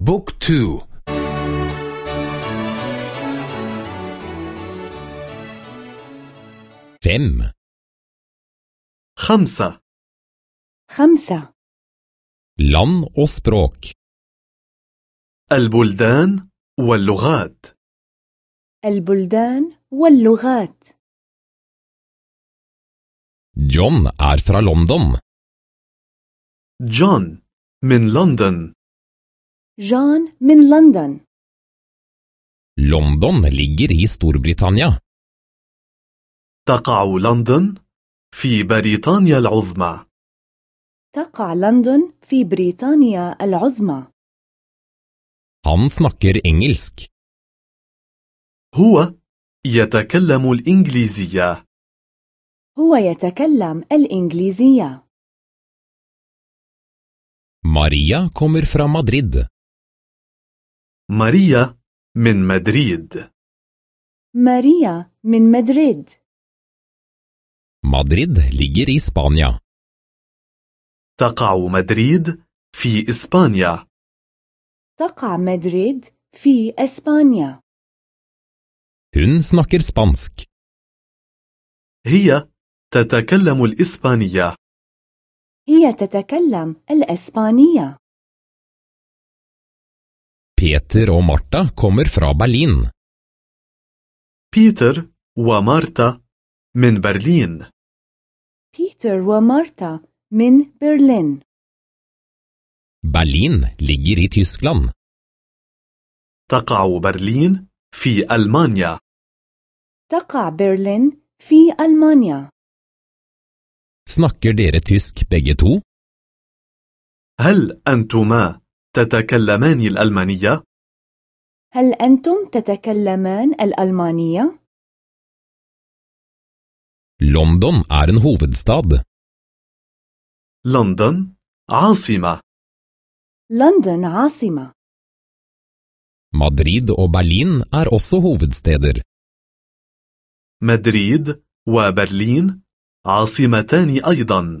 بوك تو. fem, خمسة. خمسة. og språk, البلدان واللغات. البلدان واللغات. John er fra London, جون من لندن. جون من لندن London ligger i Storbritannia, تقع لندن في بريطانيا العظمى. تقع لندن في بريطانيا العظمى. Han snakker engelsk, هو يتكلم الإنجليزية. هو يتكلم الإنجليزية. Maria kommer fra Madrid, ماريا من مدريد. ماريا من مدريد. Madrid ligger i Spania, تقع مدريد في إسبانيا. تقع مدريد في إسبانيا. Hun snakker spansk, هي تتكلم الإسبانية. هي تتكلم الإسبانية. Peter og Martha kommer fra Berlin, بيتر ومارتا من برلين بيتر ومارتا من برلين Berlin. Ligger i Tyskland, تقع برلين في ألمانيا تقع برلين في ألمانيا snakker dere tysk begge to? هل أنتما تتكلمان الألمانية؟ هل أنتم تتكلمان الألمانية؟ London er en hovedstad, لندن عاصمة لندن عاصمة Madrid og Berlin er også hovedsteder. مدريد وبرلين عاصمتان أيضا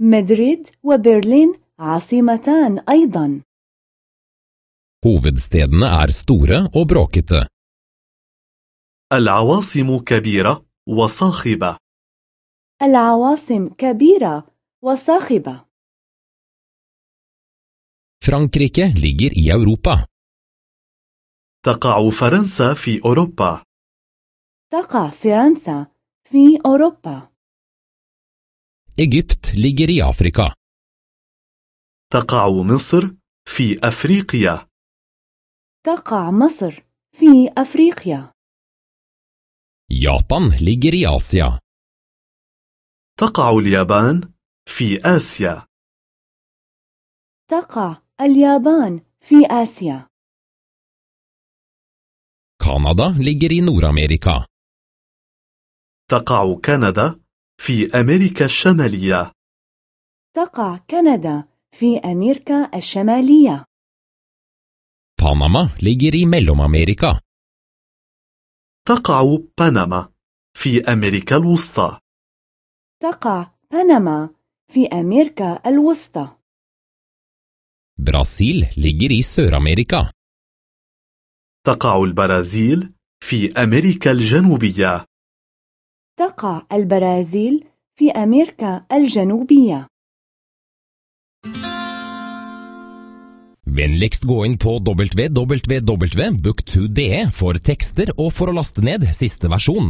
مدريد وبرلين عاصمتان أيضا Hovedstedene er store og bråkete. العواصم كبيرة وصاخبة العواصم كبيرة وصاخبة Frankrike ligger i Europa. تقع فرنسا في أوروبا تقع فرنسا في أوروبا Egypt ligger i Afrika. تقع مصر في أفريقيا. تقع مصر في أفريقيا. Japan ligger i Asia. تقع اليابان في آسيا. تقع اليابان في آسيا. Canada ligger i Nord-Amerika. تقع كندا في أمريكا الشمالية. تقع كندا في أمريكا الشمالية. Panama ligger i Mellom-Amerika. تقع بنما في أمريكا الوسطى. تقع بنما في أمريكا الوسطى. Brasil ligger i Sør-Amerika. تقع البرازيل في أمريكا الجنوبية. تقع البرازيل في أمريكا الجنوبية. Vennligst gå inn på www.book2.de for tekster og for å laste ned siste versjon.